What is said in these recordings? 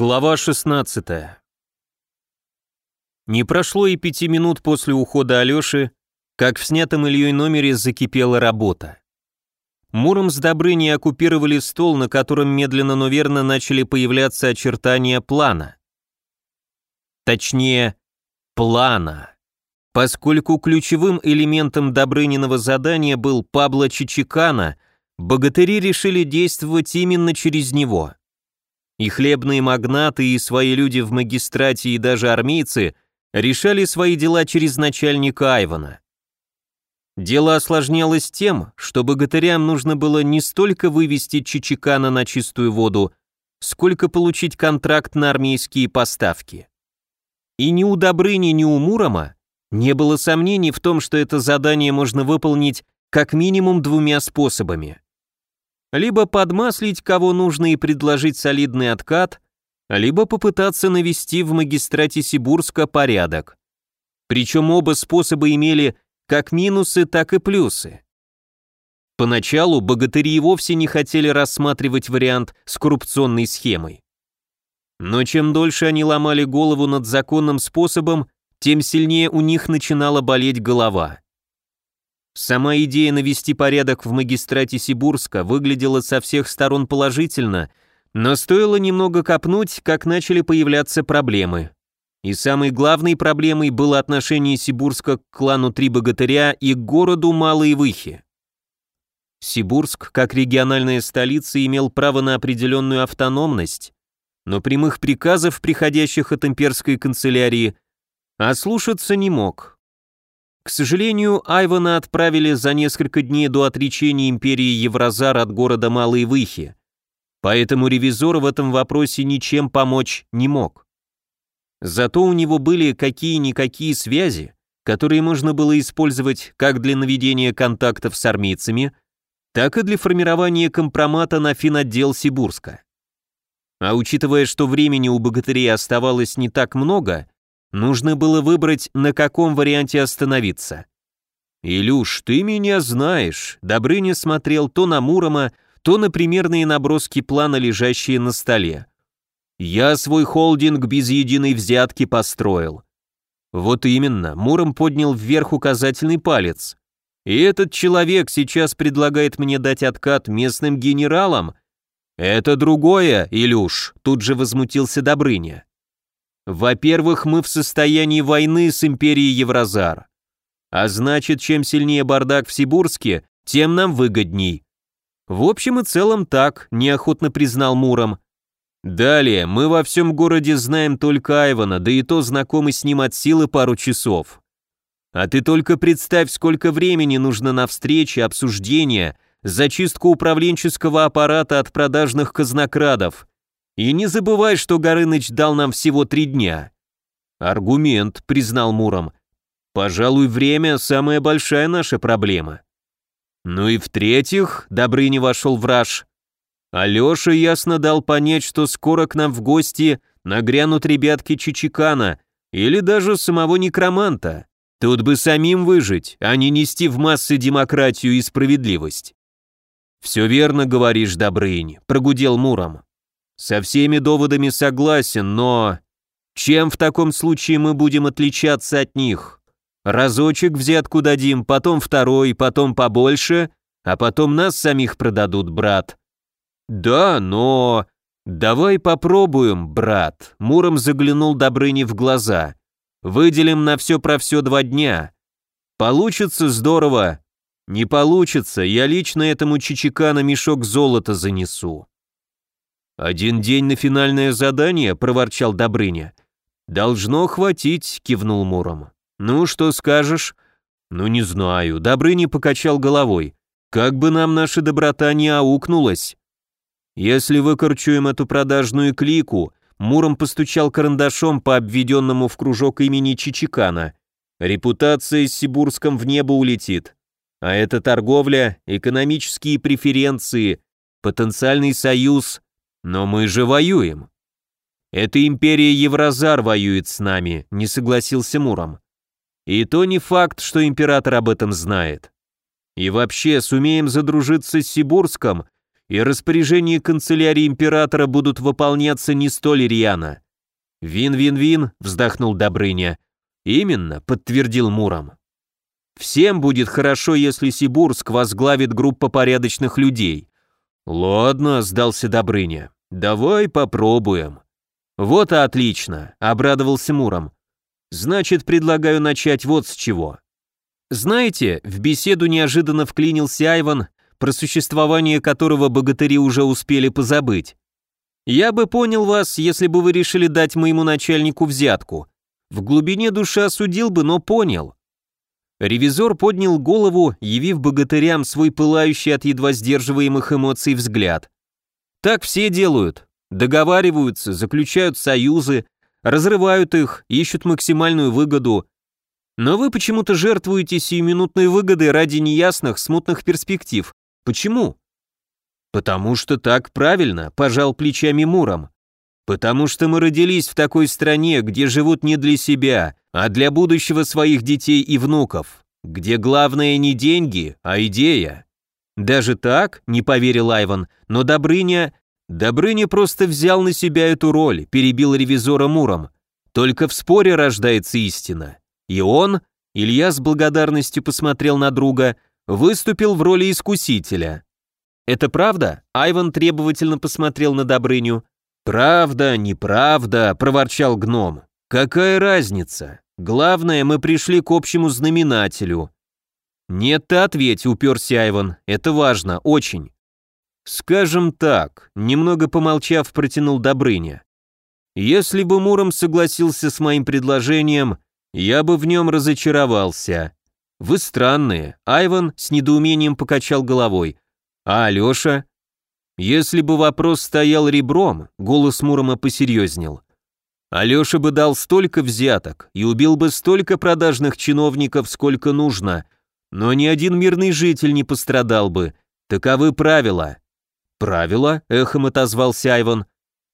Глава 16 Не прошло и пяти минут после ухода Алёши, как в снятом Ильей номере закипела работа. Муром с Добрыней оккупировали стол, на котором медленно, но верно начали появляться очертания плана. Точнее, плана. Поскольку ключевым элементом Добрыниного задания был Пабло Чичикана, богатыри решили действовать именно через него. И хлебные магнаты, и свои люди в магистрате, и даже армейцы решали свои дела через начальника Айвана. Дело осложнялось тем, что богатырям нужно было не столько вывести Чичикана на чистую воду, сколько получить контракт на армейские поставки. И ни у Добрыни, ни у Мурома не было сомнений в том, что это задание можно выполнить как минимум двумя способами либо подмаслить кого нужно и предложить солидный откат, либо попытаться навести в магистрате Сибурска порядок. Причем оба способа имели как минусы, так и плюсы. Поначалу богатыри вовсе не хотели рассматривать вариант с коррупционной схемой. Но чем дольше они ломали голову над законным способом, тем сильнее у них начинала болеть голова. Сама идея навести порядок в магистрате Сибурска выглядела со всех сторон положительно, но стоило немного копнуть, как начали появляться проблемы. И самой главной проблемой было отношение Сибурска к клану Три Богатыря и к городу Малые Выхи. Сибурск, как региональная столица, имел право на определенную автономность, но прямых приказов, приходящих от имперской канцелярии, ослушаться не мог. К сожалению, Айвана отправили за несколько дней до отречения империи Евразар от города Малые Выхи, поэтому ревизор в этом вопросе ничем помочь не мог. Зато у него были какие-никакие связи, которые можно было использовать как для наведения контактов с армейцами, так и для формирования компромата на финотдел Сибурска. А учитывая, что времени у богатырей оставалось не так много, Нужно было выбрать, на каком варианте остановиться. «Илюш, ты меня знаешь», — Добрыня смотрел то на Мурома, то на примерные наброски плана, лежащие на столе. «Я свой холдинг без единой взятки построил». Вот именно, Муром поднял вверх указательный палец. «И этот человек сейчас предлагает мне дать откат местным генералам?» «Это другое, Илюш», — тут же возмутился Добрыня. Во-первых, мы в состоянии войны с империей Евразар. А значит, чем сильнее бардак в Сибурске, тем нам выгодней. В общем и целом так, неохотно признал Муром. Далее, мы во всем городе знаем только Айвана, да и то знакомы с ним от силы пару часов. А ты только представь, сколько времени нужно на встречи, обсуждения, зачистку управленческого аппарата от продажных казнокрадов. И не забывай, что Горыныч дал нам всего три дня. Аргумент, признал Муром. Пожалуй, время – самая большая наша проблема. Ну и в-третьих, Добрыня вошел в раж. Алеша ясно дал понять, что скоро к нам в гости нагрянут ребятки Чичикана или даже самого некроманта. Тут бы самим выжить, а не нести в массы демократию и справедливость. «Все верно говоришь, Добрынь», — прогудел Муром. Со всеми доводами согласен, но... Чем в таком случае мы будем отличаться от них? Разочек взятку дадим, потом второй, потом побольше, а потом нас самих продадут, брат. Да, но... Давай попробуем, брат. Муром заглянул Добрыни в глаза. Выделим на все про все два дня. Получится здорово. Не получится, я лично этому Чичикана мешок золота занесу. «Один день на финальное задание», — проворчал Добрыня. «Должно хватить», — кивнул Муром. «Ну, что скажешь?» «Ну, не знаю», — Добрыня покачал головой. «Как бы нам наша доброта не аукнулась». «Если выкорчуем эту продажную клику», Муром постучал карандашом по обведенному в кружок имени Чичикана. «Репутация с Сибурском в небо улетит. А это торговля, экономические преференции, потенциальный союз, но мы же воюем. Это империя Евразар воюет с нами, не согласился Муром. И то не факт, что император об этом знает. И вообще, сумеем задружиться с Сибурском, и распоряжения канцелярии императора будут выполняться не столь рьяно. «Вин-вин-вин», — вздохнул Добрыня. «Именно», — подтвердил Муром. «Всем будет хорошо, если Сибурск возглавит группа порядочных людей». «Ладно», — сдался Добрыня. «Давай попробуем». «Вот и отлично», — обрадовался Муром. «Значит, предлагаю начать вот с чего». Знаете, в беседу неожиданно вклинился Айван, про существование которого богатыри уже успели позабыть. Я бы понял вас, если бы вы решили дать моему начальнику взятку. В глубине души осудил бы, но понял. Ревизор поднял голову, явив богатырям свой пылающий от едва сдерживаемых эмоций взгляд. Так все делают. Договариваются, заключают союзы, разрывают их, ищут максимальную выгоду. Но вы почему-то жертвуете сиюминутной выгодой ради неясных, смутных перспектив. Почему? «Потому что так правильно», – пожал плечами Муром. «Потому что мы родились в такой стране, где живут не для себя, а для будущего своих детей и внуков, где главное не деньги, а идея». «Даже так?» – не поверил Айван, но Добрыня... Добрыня просто взял на себя эту роль, перебил ревизора Муром. Только в споре рождается истина. И он, Илья с благодарностью посмотрел на друга, выступил в роли искусителя. «Это правда?» Айван требовательно посмотрел на Добрыню. «Правда, неправда», — проворчал гном. «Какая разница? Главное, мы пришли к общему знаменателю». «Нет, ты ответь», — уперся Айван. «Это важно, очень». «Скажем так», — немного помолчав, протянул Добрыня. «Если бы Муром согласился с моим предложением, я бы в нем разочаровался. Вы странные», — Айван с недоумением покачал головой. А Алёша? Если бы вопрос стоял ребром, голос Мурома посерьезнел. Алёша бы дал столько взяток и убил бы столько продажных чиновников, сколько нужно, но ни один мирный житель не пострадал бы. Таковы правила. Правила? Эхом отозвался Айван.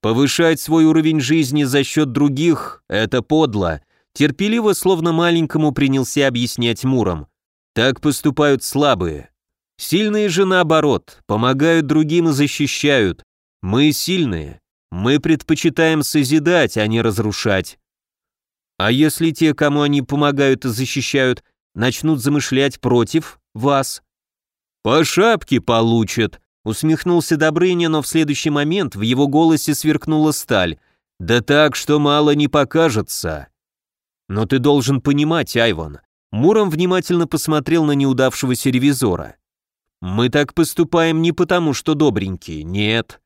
Повышать свой уровень жизни за счет других – это подло. Терпеливо, словно маленькому, принялся объяснять Муром. Так поступают слабые. Сильные же наоборот, помогают другим и защищают. Мы сильные. Мы предпочитаем созидать, а не разрушать. А если те, кому они помогают и защищают, начнут замышлять против вас? По шапке получат, усмехнулся Добрыня, но в следующий момент в его голосе сверкнула сталь. Да так, что мало не покажется. Но ты должен понимать, Айвон. Муром внимательно посмотрел на неудавшегося ревизора. Мы так поступаем не потому, что добренькие, нет.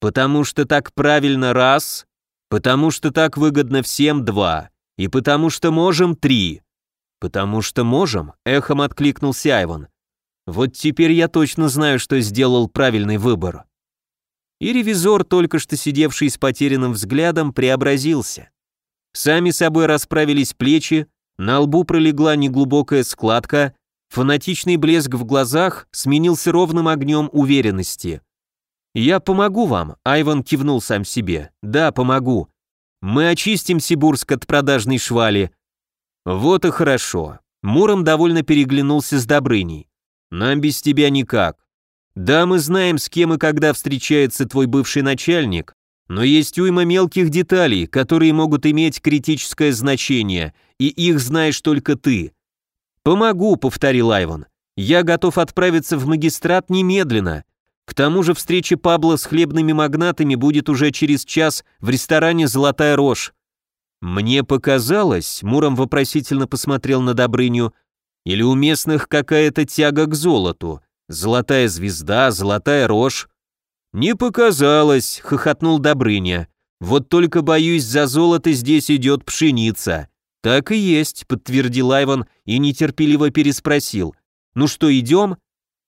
Потому что так правильно раз, потому что так выгодно всем два, и потому что можем три. Потому что можем, эхом откликнулся Айвон. Вот теперь я точно знаю, что сделал правильный выбор. И ревизор, только что сидевший с потерянным взглядом, преобразился. Сами собой расправились плечи, на лбу пролегла неглубокая складка, Фанатичный блеск в глазах сменился ровным огнем уверенности. «Я помогу вам», — Айван кивнул сам себе. «Да, помогу. Мы очистим Сибурск от продажной швали». «Вот и хорошо». Муром довольно переглянулся с Добрыней. «Нам без тебя никак. Да, мы знаем, с кем и когда встречается твой бывший начальник, но есть уйма мелких деталей, которые могут иметь критическое значение, и их знаешь только ты. «Помогу», — повторил Айвон. «Я готов отправиться в магистрат немедленно. К тому же встреча Пабло с хлебными магнатами будет уже через час в ресторане «Золотая рожь». «Мне показалось», — Муром вопросительно посмотрел на Добрыню, «или у местных какая-то тяга к золоту? Золотая звезда, золотая рожь?» «Не показалось», — хохотнул Добрыня. «Вот только, боюсь, за золото здесь идет пшеница. «Так и есть», — подтвердил Айван и нетерпеливо переспросил. «Ну что, идем?»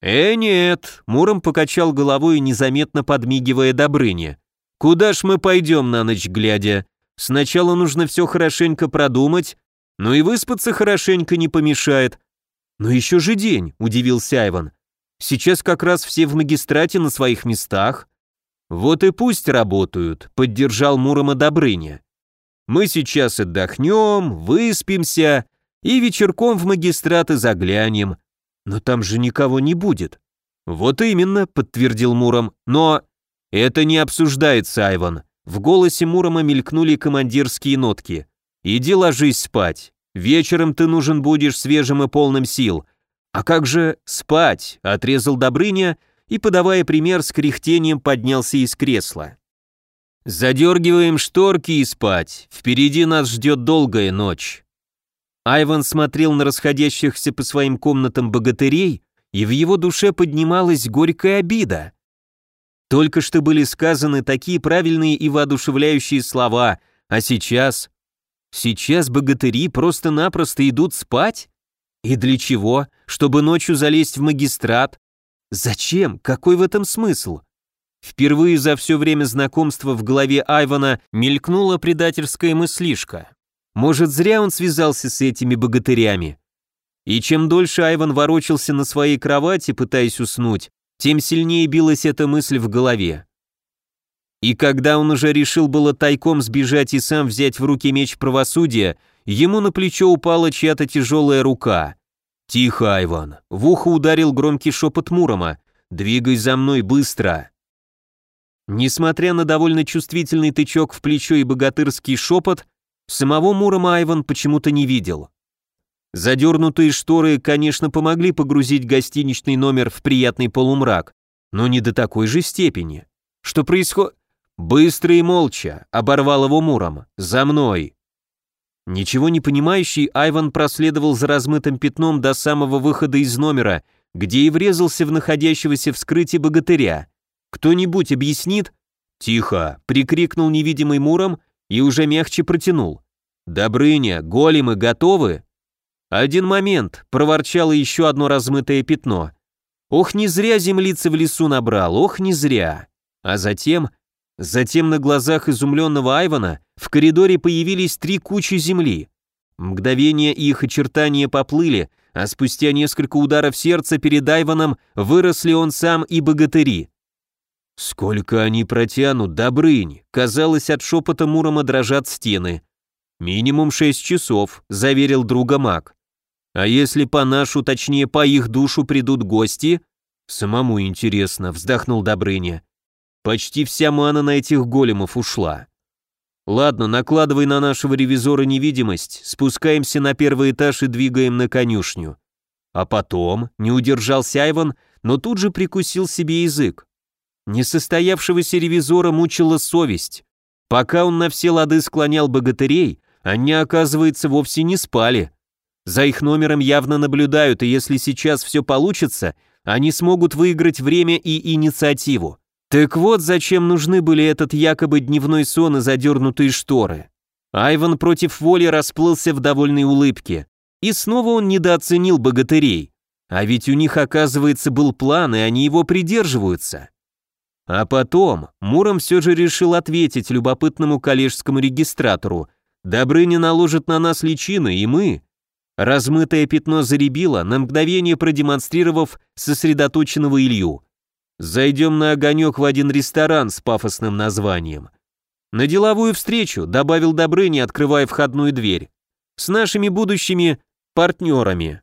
«Э, нет», — Муром покачал головой, незаметно подмигивая Добрыне. «Куда ж мы пойдем на ночь глядя? Сначала нужно все хорошенько продумать, но и выспаться хорошенько не помешает». «Но еще же день», — удивился Айван. «Сейчас как раз все в магистрате на своих местах». «Вот и пусть работают», — поддержал Мурома Добрыня. Мы сейчас отдохнем, выспимся и вечерком в магистраты заглянем. Но там же никого не будет. Вот именно, подтвердил Муром, но... Это не обсуждается, Айван. В голосе Мурома мелькнули командирские нотки. Иди ложись спать. Вечером ты нужен будешь свежим и полным сил. А как же спать? Отрезал Добрыня и, подавая пример, с кряхтением поднялся из кресла. Задергиваем шторки и спать. Впереди нас ждет долгая ночь. Айван смотрел на расходящихся по своим комнатам богатырей, и в его душе поднималась горькая обида. Только что были сказаны такие правильные и воодушевляющие слова, а сейчас... Сейчас богатыри просто-напросто идут спать? И для чего? Чтобы ночью залезть в магистрат? Зачем? Какой в этом смысл? Впервые за все время знакомства в голове Айвана мелькнула предательская мыслишка. Может, зря он связался с этими богатырями? И чем дольше Айван ворочался на своей кровати, пытаясь уснуть, тем сильнее билась эта мысль в голове. И когда он уже решил было тайком сбежать и сам взять в руки меч правосудия, ему на плечо упала чья-то тяжелая рука. «Тихо, Айван!» В ухо ударил громкий шепот Мурома. «Двигай за мной быстро!» Несмотря на довольно чувствительный тычок в плечо и богатырский шепот, самого Мурома Айван почему-то не видел. Задернутые шторы, конечно, помогли погрузить гостиничный номер в приятный полумрак, но не до такой же степени. Что происходит? Быстро и молча, оборвал его Муром. За мной. Ничего не понимающий, Айван проследовал за размытым пятном до самого выхода из номера, где и врезался в находящегося в богатыря. «Кто-нибудь объяснит?» «Тихо!» — прикрикнул невидимый Муром и уже мягче протянул. «Добрыня, големы готовы?» «Один момент», — проворчало еще одно размытое пятно. «Ох, не зря землицы в лесу набрал, ох, не зря». А затем, затем на глазах изумленного Айвана в коридоре появились три кучи земли. Мгновение их очертания поплыли, а спустя несколько ударов сердца перед Айваном выросли он сам и богатыри. «Сколько они протянут, Добрынь!» Казалось, от шепота Мурома дрожат стены. «Минимум шесть часов», — заверил друга маг. А если по нашу, точнее по их душу придут гости? Самому интересно, вздохнул Добрыня. Почти вся мана на этих големов ушла. Ладно, накладывай на нашего ревизора невидимость, спускаемся на первый этаж и двигаем на конюшню. А потом, не удержался Айван, но тут же прикусил себе язык. Несостоявшегося ревизора мучила совесть. Пока он на все лады склонял богатырей, они, оказывается, вовсе не спали. За их номером явно наблюдают, и если сейчас все получится, они смогут выиграть время и инициативу. Так вот, зачем нужны были этот якобы дневной сон и задернутые шторы. Айван против воли расплылся в довольной улыбке. И снова он недооценил богатырей. А ведь у них, оказывается, был план, и они его придерживаются. А потом Муром все же решил ответить любопытному коллежскому регистратору. Добрыня наложит на нас личины, и мы, Размытое пятно заребило, на мгновение продемонстрировав сосредоточенного Илью. «Зайдем на огонек в один ресторан с пафосным названием». «На деловую встречу», — добавил Добрыня, открывая входную дверь. «С нашими будущими партнерами».